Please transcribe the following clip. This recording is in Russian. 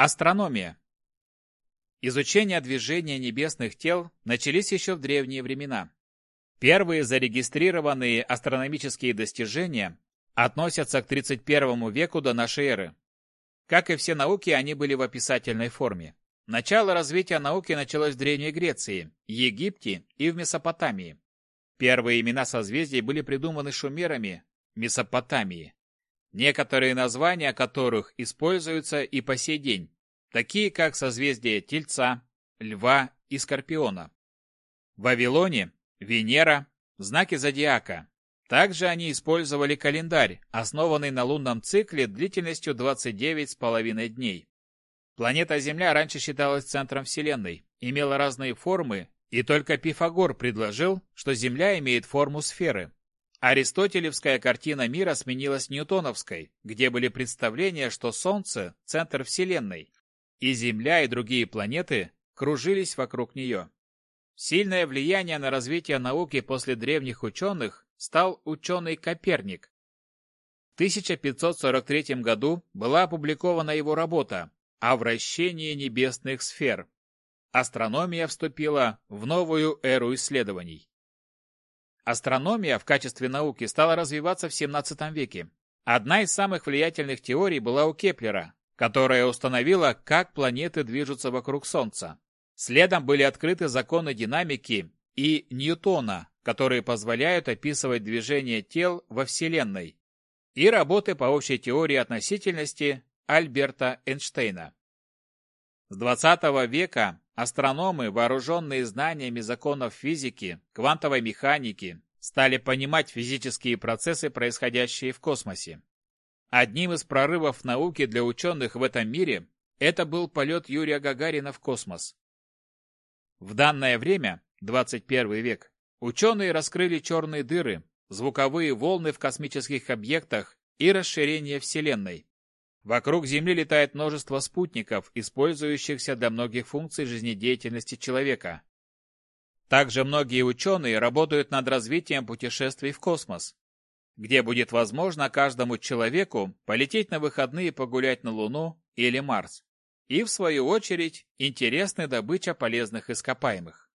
Астрономия. Изучение движения небесных тел начались еще в древние времена. Первые зарегистрированные астрономические достижения относятся к 31 веку до нашей эры. Как и все науки, они были в описательной форме. Начало развития науки началось в Древней Греции, Египте и в Месопотамии. Первые имена созвездий были придуманы шумерами Месопотамии, некоторые названия которых используются и по сей день, такие как созвездие Тельца, Льва и Скорпиона. В Вавилоне – Венера, знаки зодиака. Также они использовали календарь, основанный на лунном цикле длительностью 29,5 дней. Планета Земля раньше считалась центром Вселенной, имела разные формы, и только Пифагор предложил, что Земля имеет форму сферы. Аристотелевская картина мира сменилась ньютоновской, где были представления, что Солнце – центр Вселенной, и Земля и другие планеты кружились вокруг нее. Сильное влияние на развитие науки после древних ученых стал ученый Коперник. В 1543 году была опубликована его работа о вращении небесных сфер. Астрономия вступила в новую эру исследований. Астрономия в качестве науки стала развиваться в XVII веке. Одна из самых влиятельных теорий была у Кеплера, которая установила, как планеты движутся вокруг Солнца. Следом были открыты законы динамики и Ньютона, которые позволяют описывать движение тел во Вселенной, и работы по общей теории относительности Альберта Эйнштейна. С XX века астрономы, вооруженные знаниями законов физики, квантовой механики, стали понимать физические процессы, происходящие в космосе. Одним из прорывов науки для ученых в этом мире это был полет Юрия Гагарина в космос. В данное время, 21 век, ученые раскрыли черные дыры, звуковые волны в космических объектах и расширение Вселенной. Вокруг Земли летает множество спутников, использующихся для многих функций жизнедеятельности человека. Также многие ученые работают над развитием путешествий в космос, где будет возможно каждому человеку полететь на выходные погулять на Луну или Марс. И, в свою очередь, интересны добыча полезных ископаемых.